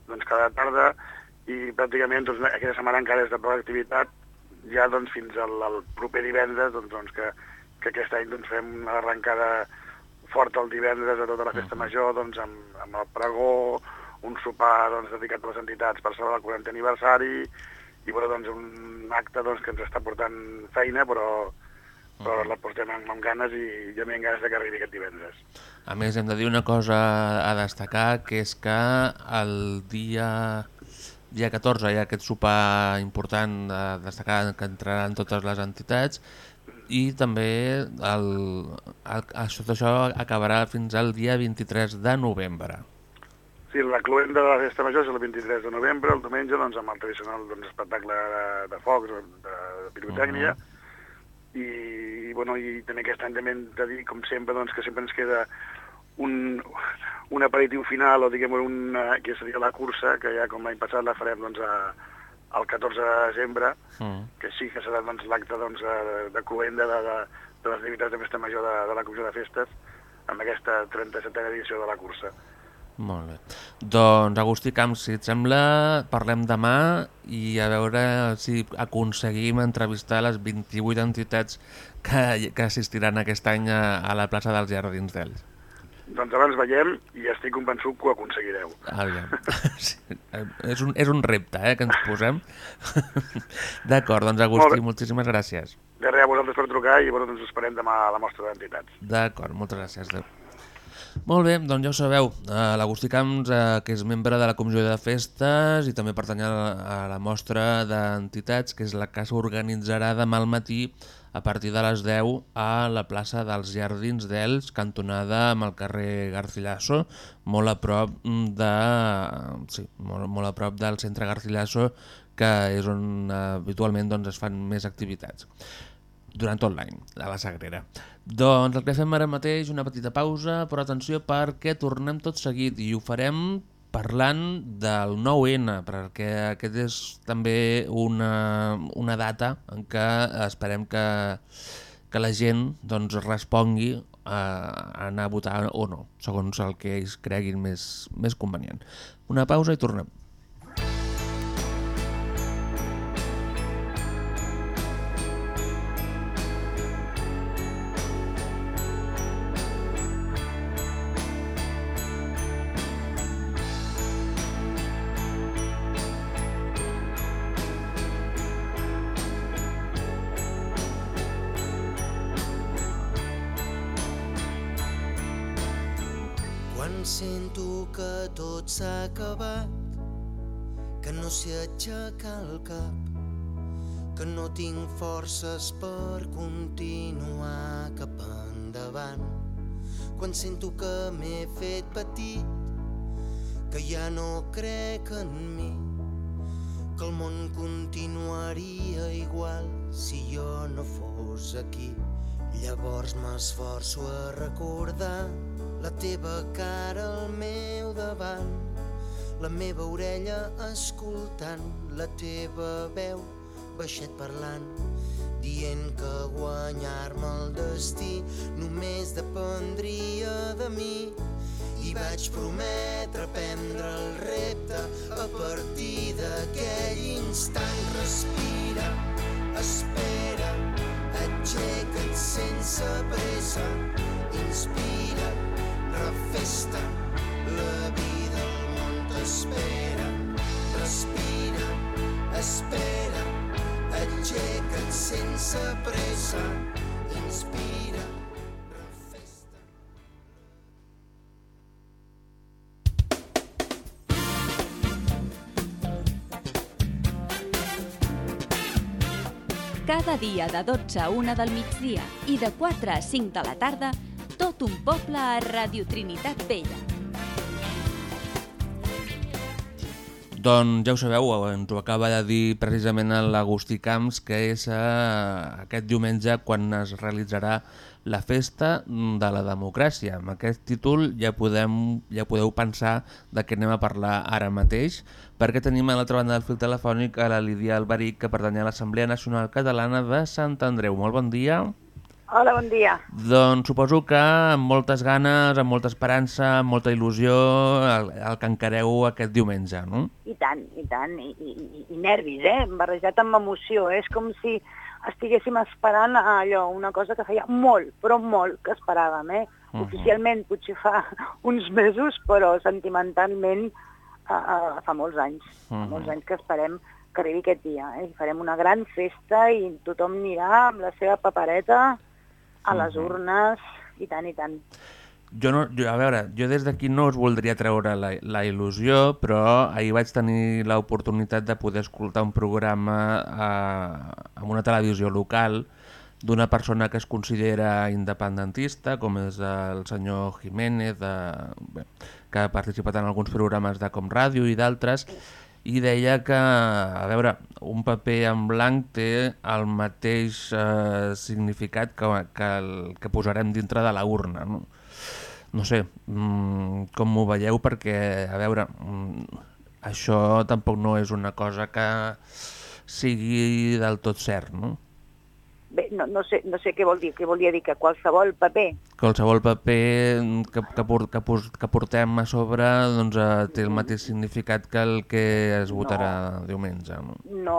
doncs cada tarda, i pràcticament doncs, aquesta setmana encara és de prou activitat, ja doncs, fins al, al proper divendres, doncs, doncs, que, que aquest any doncs, fem una arrencada forta el divendres a tota la festa major, doncs, amb, amb el pregó, un sopar doncs, dedicat a les entitats per celebrar el 40 aniversari, i bueno, doncs, un acte doncs, que ens està portant feina, però, però la portem amb, amb ganes i jo m'he ganes de que arribi aquest divendres. A més, hem de dir una cosa a destacar, que és que el dia, dia 14 hi ha aquest sopar important a destacar que entraran totes les entitats i també el, el, això, tot això acabarà fins al dia 23 de novembre. Sí, la cluenda de la festa major és el 23 de novembre, el diumenge, doncs, amb el tradicional doncs, espectacle de, de focs, de, de pirotècnia, uh -huh. i, bueno, i també aquest any també hem de dir, com sempre, doncs, que sempre ens queda un, un aperitiu final, o diguem un, eh, que seria la cursa, que ja com l'any passat la farem doncs, a, el 14 de desembre, Mm. que sí que serà doncs, l'acte doncs, de, de cluenda de, de, de les activitats de festa major de, de la Comissió de Festes, amb aquesta 37a edició de la cursa. Molt bé. Doncs, Agustí Camps, si et sembla, parlem demà i a veure si aconseguim entrevistar les 28 entitats que, que assistiran aquest any a, a la plaça dels Jardins d'Ells. Doncs abans veiem i estic convençut que ho aconseguireu. Aviam. Sí, és, un, és un repte eh, que ens posem. D'acord, doncs Agustí, moltíssimes gràcies. De res a vosaltres per trucar i bueno, doncs us esperem demà a la mostra d'entitats. D'acord, moltes gràcies. Adéu. Molt bé, doncs ja ho sabeu, eh, l'Agustí Camps, eh, que és membre de la Comissió de Festes i també pertany a la, mostra d'entitats, que és la que s'organitzarà demà al matí a partir de les 10 a la plaça dels Jardins d'Els, cantonada amb el carrer Garcilaso, molt a prop de, sí, molt, molt a prop del centre Garcilaso, que és on eh, habitualment doncs, es fan més activitats durant tot l'any, a la Sagrera. Doncs el que fem ara mateix, una petita pausa, però atenció perquè tornem tot seguit i ho farem parlant del 9-N, perquè aquest és també una, una data en què esperem que, que la gent doncs, respongui a anar a votar o no, segons el que ells creguin més, més convenient. Una pausa i tornem. Quan sento que tot s'ha acabat, que no sé aixecar el cap, que no tinc forces per continuar cap endavant. Quan sento que m'he fet petit, que ja no crec en mi, que el món continuaria igual si jo no fos aquí. Llavors m'esforço a recordar la teva cara al meu davant, la meva orella escoltant la teva veu baixet parlant, dient que guanyar-me el destí només dependria de mi i vaig prometre prendre el repte a partir d'aquell instant. Respira, espera, aixeca't sense pressa, inspira, refesta, la vida al món t'espera. Respira, espera, aixeca't sense pressa, inspira, refesta. Cada dia de 12 a 1 del migdia i de 4 a 5 de la tarda, tot un poble a Radio Trinitat Vella. Doncs ja ho sabeu, ens ho acaba de dir precisament l'Agustí Camps, que és eh, aquest diumenge quan es realitzarà la festa de la democràcia. Amb aquest títol ja podem ja podeu pensar de què anem a parlar ara mateix, perquè tenim a l'altra banda del fil telefònic a la Lídia Alberic, que pertany a l'Assemblea Nacional Catalana de Sant Andreu. Molt bon dia. Hola, bon dia. Doncs suposo que amb moltes ganes, amb molta esperança, amb molta il·lusió, el, el que encareu aquest diumenge, no? I tant, i tant, i, i, i, nervis, eh? Barrejat amb emoció. És com si estiguéssim esperant allò, una cosa que feia molt, però molt que esperàvem, eh? Mhm. Oficialment potser fa uns mesos, però sentimentalment uh, uh, fa molts anys. Fa Mhm. molts anys que esperem que arribi aquest dia, eh? I farem una gran festa i tothom anirà amb la seva papereta a les urnes, i tant, i tant. Jo no, jo, a veure, jo des d'aquí no us voldria treure la, la il·lusió, però ahir vaig tenir l'oportunitat de poder escoltar un programa eh, en una televisió local d'una persona que es considera independentista, com és el senyor Jiménez, de, bé, que ha participat en alguns programes de Com Ràdio i d'altres, i deia que, a veure, un paper en blanc té el mateix eh, significat que, que el que posarem dintre de la urna, no? No sé, mm, com m'ho veieu, perquè, a veure, mm, això tampoc no és una cosa que sigui del tot cert, no? Bé, no, no, sé, no sé què vol dir, què volia dir, que qualsevol paper Qualsevol paper que, que, por, que, que portem a sobre doncs, eh, té el mateix significat que el que es votarà diumenge, no? no,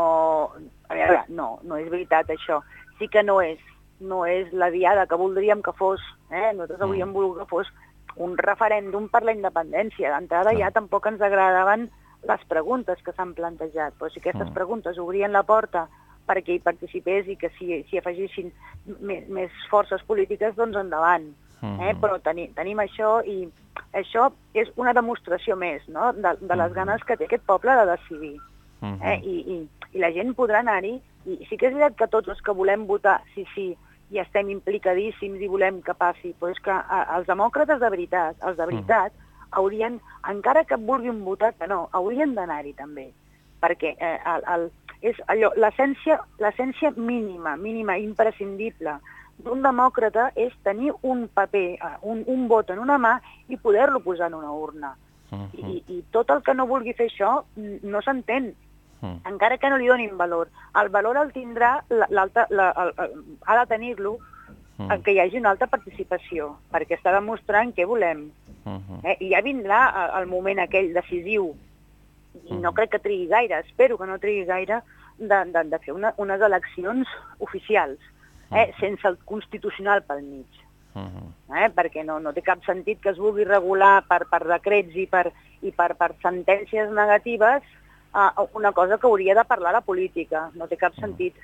a veure, no, no és veritat això. Sí que no és, no és la diada que voldríem que fos, eh? nosaltres Mm. hauríem volgut que fos un referèndum per la independència. D'entrada ja tampoc ens agradaven les preguntes que s'han plantejat, però si aquestes Mm. preguntes obrien la porta perquè hi participés i que s'hi s'hi afegissin més, més forces polítiques, doncs endavant. Eh? Mhm. Però teni, tenim això i això és una demostració més no? de, de les Mhm. ganes que té aquest poble de decidir Mhm. eh? I, i, i la gent podrà anar-hi i sí que és veritat que tots els que volem votar sí, sí, i estem implicadíssims i volem que passi, però és que a, els demòcrates de veritat, els de veritat, haurien, encara que vulguin votar que no, haurien d'anar-hi també, perquè eh, el, el, és allò, l'essència mínima, mínima, imprescindible d'un demòcrata és tenir un paper, eh, un, un vot en una mà i poder-lo posar en una urna. Mhm. I, I tot el que no vulgui fer això no s'entén, Mhm. encara que no li donin valor. El valor el tindrà, la- l'alta, la, el, el, ha de tenir-lo Mhm. en que hi hagi una alta participació, perquè està demostrant què volem. Mhm. Eh? I ja vindrà eh, el moment aquell decisiu, i no Mhm. crec que trigui gaire, espero que no trigui gaire, de, de, de fer una, unes eleccions oficials, eh? sense el constitucional pel mig Mhm. eh? perquè no, no té cap sentit que es vulgui regular per, per decrets i per, i per, per sentències negatives uh, una cosa que hauria de parlar la política. No té cap sentit,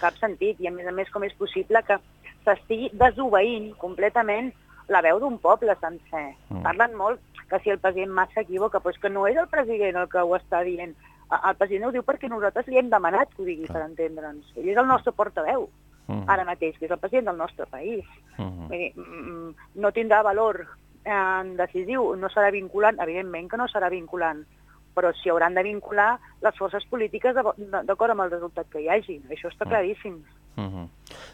cap sentit. I a més a més com és possible que s'estigui desobeint completament la veu d'un poble sencer. Mm. Parlen molt que si el president Mas s'equivoca, però és que no és el president el que ho està dient. El president ho diu perquè nosaltres li hem demanat que ho digui, per entendre'ns. Ell és el nostre portaveu, Mhm. ara mateix, que és el president del nostre país. Mhm. Vull dir, mm, no tindrà valor eh, decisiu, no serà vinculant, evidentment que no serà vinculant, però s'hi hauran de vincular les forces polítiques d'acord amb el resultat que hi hagi. Això està claríssim. Mhm.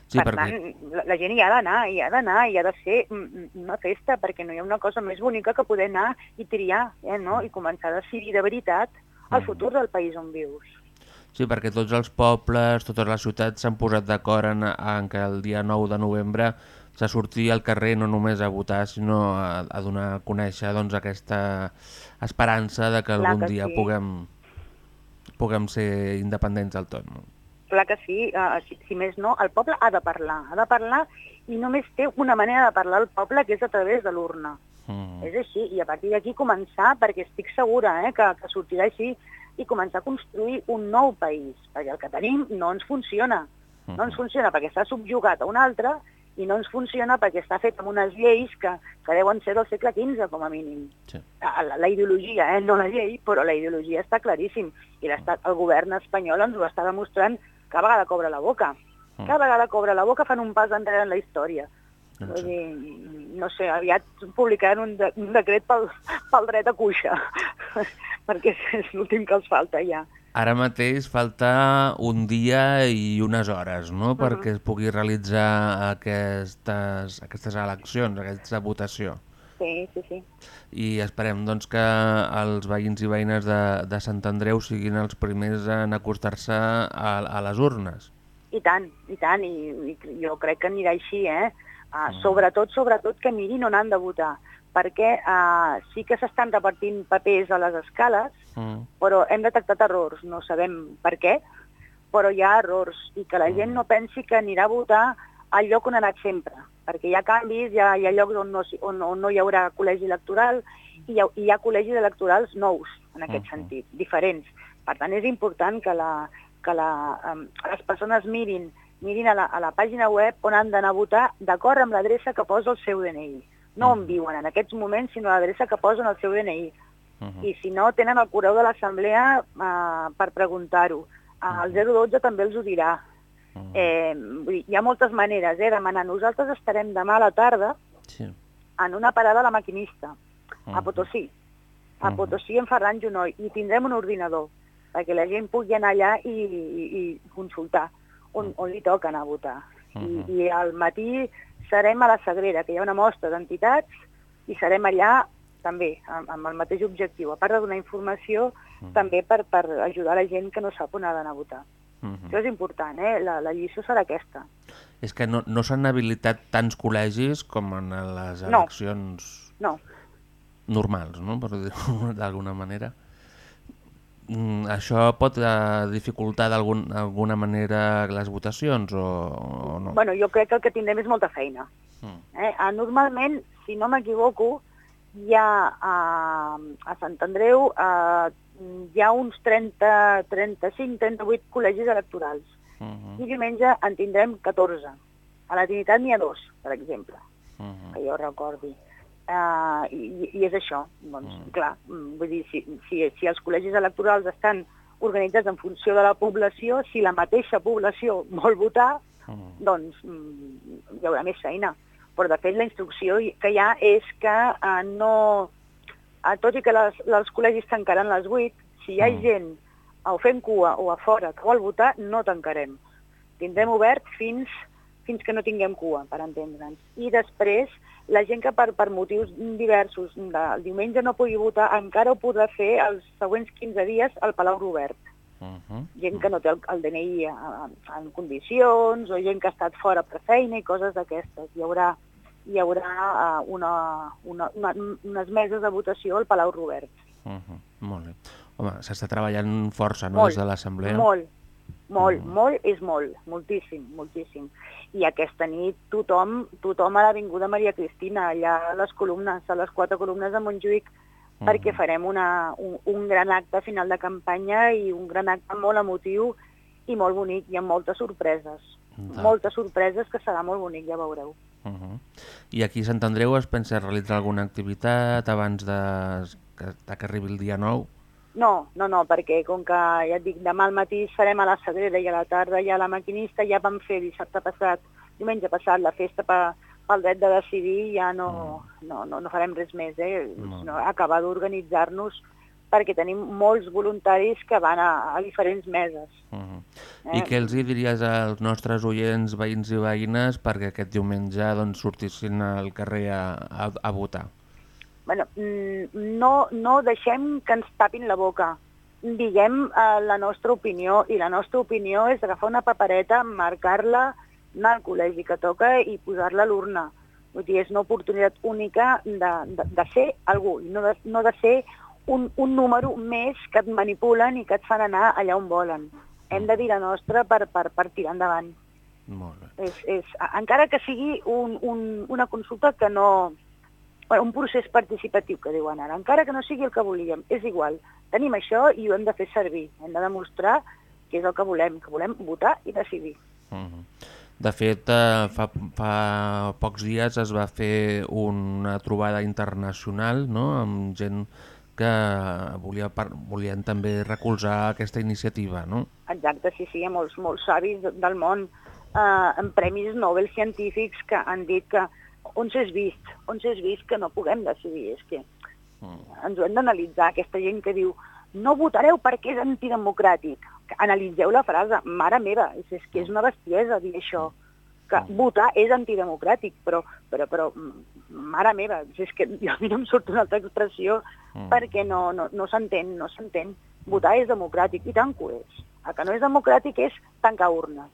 Sí, per perquè... tant, la, la gent hi ha d'anar, hi ha d'anar, hi ha de ser una festa, perquè no hi ha una cosa més bonica que poder anar i triar, eh, no? i començar a decidir de veritat el Mhm. futur del país on vius. Sí, perquè tots els pobles, totes les ciutats s'han posat d'acord en, en que el dia 9 de novembre de sortir al carrer no només a votar, sinó a, a donar a conèixer doncs, aquesta esperança de que Clar algun que dia sí. puguem, puguem ser independents del tot. No? Clar que sí, uh, si, si més no, el poble ha de parlar, ha de parlar i només té una manera de parlar al poble que és a través de l'urna. Mm. És així, i a partir d'aquí començar, perquè estic segura eh, que, que sortirà així, i començar a construir un nou país, perquè el que tenim no ens funciona. No ens funciona perquè està subjugat a un altre i no ens funciona perquè està fet amb unes lleis que, que deuen ser del segle XV, com a mínim. Sí. La, la ideologia, eh? no la llei, però la ideologia està claríssim. I el govern espanyol ens ho està demostrant cada vegada cobra la boca. Cada vegada cobra la boca fan un pas enrere en la història. Doncs Vull dir, no sé, aviat publicaran un, de, un decret pel, pel dret a cuixa, perquè és, és l'últim que els falta ja. Ara mateix falta un dia i unes hores no? perquè es pugui realitzar aquestes, aquestes eleccions, aquesta votació. Sí, sí, sí. I esperem doncs, que els veïns i veïnes de, de Sant Andreu siguin els primers en acostar-se a, a les urnes. I tant, i tant, i, i jo crec que anirà així, eh? Uh, Sobretot, sobretot que mirin on han de votar, perquè uh, sí que s'estan repartint papers a les escales, Mm. però hem detectat errors, no sabem per què, però hi ha errors, i que la gent no pensi que anirà a votar al lloc on ha anat sempre, perquè hi ha canvis, hi ha, hi ha llocs on no, on, on no hi haurà col·legi electoral, i hi ha, hi ha col·legis electorals nous, en aquest sentit, diferents. Per tant, és important que, la, que la, um, les persones mirin, mirin a la, a la pàgina web on han d'anar a votar d'acord amb l'adreça que posa el seu DNI. No on viuen en aquests moments, sinó l'adreça que posen al seu DNI. I si no, tenen el correu de l'Assemblea uh, per preguntar-ho. Uh, el 012 també els ho dirà. Eh, vull dir, hi ha moltes maneres eh, demanar. Nosaltres estarem demà a la tarda Sí. en una parada a la maquinista, a Potosí, a Potosí en Ferran Junoy, i tindrem un ordinador perquè la gent pugui anar allà i, i, i consultar on, on li toca anar a votar. I, I al matí serem a la Sagrera, que hi ha una mostra d'entitats, i serem allà també, amb, amb el mateix objectiu, a part de donar informació, també per, per ajudar la gent que no sap on ha d'anar a votar. Mhm. Això és important, eh? La, la lliçó serà aquesta. És que no, no s'han habilitat tants col·legis com en les No. eleccions No, normals, no? per dir-ho d'alguna manera. Mm, això pot eh, dificultar d'alguna manera les votacions o, o no? Bueno, jo crec que el que tindrem és molta feina. Mm. Eh? Ah, Normalment, si no m'equivoco, hi ha a, a Sant Andreu eh, hi ha uns 30, 35, 38 col·legis electorals. Mhm, I diumenge en tindrem 14. A la Trinitat n'hi ha dos, per exemple, mhm. que jo recordi. Uh, i, I és això, doncs, mm. clar, mm, vull dir, si, si, si els col·legis electorals estan organitzats en funció de la població, si la mateixa població vol votar, Mm. doncs mm, hi haurà més feina. Però, de fet, la instrucció que hi ha és que eh, no... Eh, tot i que les, els col·legis tancaran les 8, si hi ha Mm. gent o fent cua o a fora que vol votar, no tancarem. Tindrem obert fins, fins que no tinguem cua, per entendre'ns. I després, la gent que per, per motius diversos de, el diumenge no pugui votar, encara ho podrà fer els següents 15 dies al Palau Robert Mhm. gent que no té el, el DNI en, en condicions o gent que ha estat fora per feina i coses d'aquestes. Hi haurà, hi haurà uh, una, una, una, unes meses de votació al Palau Robert. Mhm. Molt bé. Home, s'està treballant força, no?, Molt, des de l'Assemblea. Molt, molt, molt és molt, moltíssim, moltíssim. I aquesta nit tothom, tothom a l'Avinguda Maria Cristina, allà a les columnes, a les quatre columnes de Montjuïc, perquè farem una, un, un gran acte final de campanya i un gran acte molt emotiu i molt bonic i amb moltes sorpreses. Va. Moltes sorpreses que serà molt bonic, ja veureu. Mhm. I aquí a Sant Andreu es pensa realitzar alguna activitat abans de que, de que arribi el dia 9? No, no, no, perquè com que ja et dic, demà al matí serem a la Sagrera i a la tarda ja a la maquinista, ja vam fer dissabte passat, diumenge passat, la festa pe, pel dret de decidir, ja no, no, no, no farem res més, eh? No. No, acabar d'organitzar-nos perquè tenim molts voluntaris que van a, a diferents meses. Mhm. Eh? I què els hi diries als nostres oients, veïns i veïnes perquè aquest diumenge doncs, sortissin al carrer a, a, a votar? bueno, mm, no, no deixem que ens tapin la boca. Diguem eh, la nostra opinió, i la nostra opinió és agafar una papereta, marcar-la anar al col·legi que toca i posar-la a l'urna. Vull dir, és una oportunitat única de, de, de ser algú, no de, no de ser un, un número més que et manipulen i que et fan anar allà on volen. Hem de dir la nostra per, per, per tirar endavant. Molt bé. És, és, encara que sigui un, un, una consulta que no... Bueno, un procés participatiu, que diuen ara. Encara que no sigui el que volíem, és igual. Tenim això i ho hem de fer servir. Hem de demostrar que és el que volem, que volem votar i decidir. Mhm. De fet, eh, fa, fa pocs dies es va fer una trobada internacional no? amb gent que volia, volien també recolzar aquesta iniciativa. No? Exacte, sí, sí, hi ha molts, molts savis de- del món eh, en premis Nobel científics que han dit que on s'és vist, on s'és vist que no puguem decidir. És que ens ho hem d'analitzar, aquesta gent que diu no votareu perquè és antidemocràtic. Analitzeu la frase, mare meva, és, és que és una bestiesa dir això, que votar és antidemocràtic, però, però, però mm, mare meva, és que a mi no em surt una altra expressió Mm. perquè no, no, no s'entén, no s'entén. Votar és democràtic, i tant que ho és. El que no és democràtic és tancar urnes.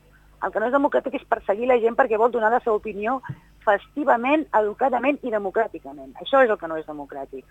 El que no és democràtic és perseguir la gent perquè vol donar la seva opinió festivament, educadament i democràticament. Això és el que no és democràtic.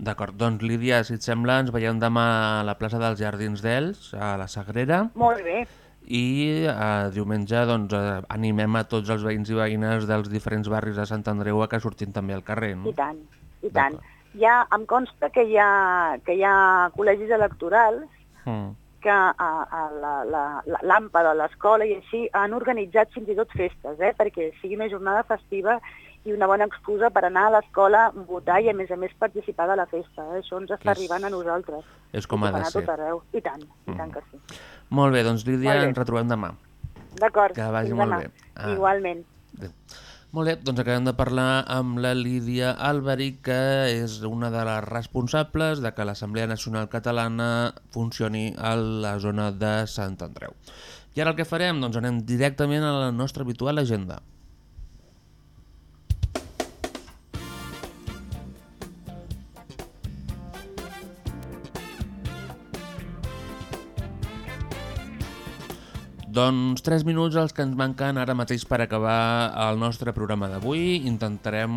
D'acord, doncs Lídia, si et sembla, ens veiem demà a la plaça dels Jardins d'Els, a la Sagrera, Molt bé. i eh, diumenge doncs, eh, animem a tots els veïns i veïnes dels diferents barris de Sant Andreu a que surtin també al carrer. No? I tant, i tant. Ja, em consta que hi ha, que hi ha col·legis electorals Mm. que a, a la, la, la l'AMPA de l'escola i així han organitzat fins i tot festes, eh, perquè sigui una jornada festiva i una bona excusa per anar a l'escola, votar i a més a més participar de la festa. Eh? Això ens està És- arribant a nosaltres. és com ha de ser. Mm. tot arreu. I tant, i tant que sí. Molt bé, doncs Lídia, bé. ens retrobem demà. D'acord, Que vagi molt demà. bé. Ah. Igualment. Molt bé, doncs acabem de parlar amb la Lídia Alberic, que és una de les responsables de que l'Assemblea Nacional Catalana funcioni a la zona de Sant Andreu. I ara el que farem? Doncs anem directament a la nostra habitual agenda. Doncs 3 minuts els que ens manquen ara mateix per acabar el nostre programa d'avui. Intentarem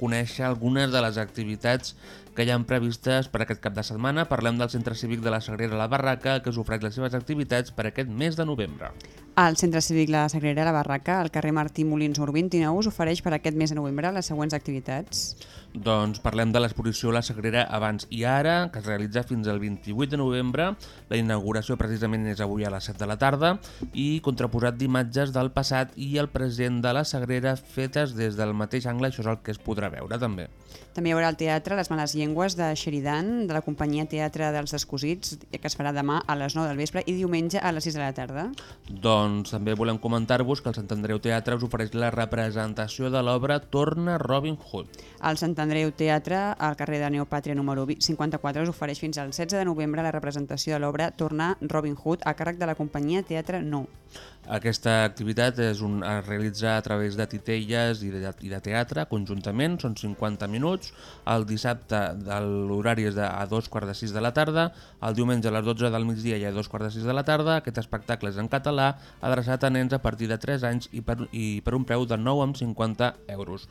conèixer algunes de les activitats que hi han previstes per aquest cap de setmana. Parlem del Centre Cívic de la Sagrera La Barraca, que us ofereix les seves activitats per aquest mes de novembre. El Centre Cívic La Sagrera La Barraca, al carrer Martí Molins número 29, us ofereix per aquest mes de novembre les següents activitats. Doncs parlem de l'exposició La Sagrera abans i ara, que es realitza fins al 28 de novembre. La inauguració precisament és avui a les 7 de la tarda i contraposat d'imatges del passat i el present de la Sagrera fetes des del mateix angle, això és el que es podrà veure també. També hi haurà el teatre Les Males Llengües de Sheridan, de la companyia Teatre dels Descosits, que es farà demà a les 9 del vespre i diumenge a les 6 de la tarda. Doncs també volem comentar-vos que el Sant Andreu Teatre us ofereix la representació de l'obra Torna Robin Hood. El Sant Andreu Teatre, al carrer de Neopàtria número 54, us ofereix fins al 16 de novembre la representació de l'obra Tornar Robin Hood a càrrec de la companyia Teatre Nou. Aquesta activitat és un, es realitza a través de titelles i de, i de teatre conjuntament, són 50 minuts. El dissabte l'horari és de, a dos quarts de sis de la tarda, el diumenge a les 12 del migdia i a dos quarts de sis de la tarda. Aquest espectacle és en català, adreçat a nens a partir de 3 anys i per, i per un preu de 9,50 euros.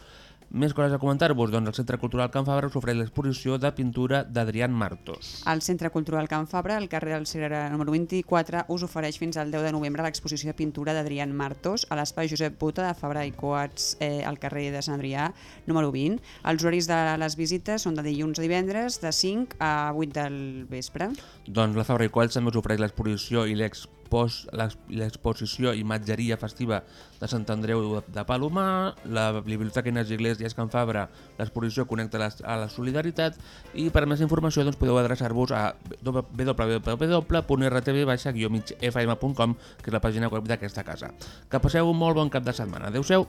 Més coses a comentar-vos, doncs el Centre Cultural Can Fabra us ofereix l'exposició de pintura d'Adrián Martos. El Centre Cultural Can Fabra, al carrer del Segre número 24, us ofereix fins al 10 de novembre l'exposició de pintura d'Adrián Martos a l'espai Josep Puta de Fabra i Coats eh, al carrer de Sant Adrià número 20. Els horaris de les visites són de dilluns a divendres de 5 a 8 del vespre. Doncs la Fabra i Coats també us ofereix l'exposició i l'expos- l'ex- l'exposició imatgeria festiva de Sant Andreu de, Palomar, la Biblioteca Inés Iglesias Can Fabra, l'exposició Connecta a la Solidaritat i per més informació doncs, podeu adreçar-vos a www.rtv-fm.com que és la pàgina web d'aquesta casa. Que passeu un molt bon cap de setmana. Adéu-siau.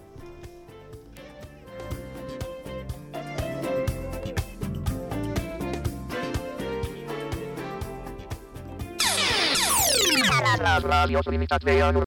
Las radios Limitat Veia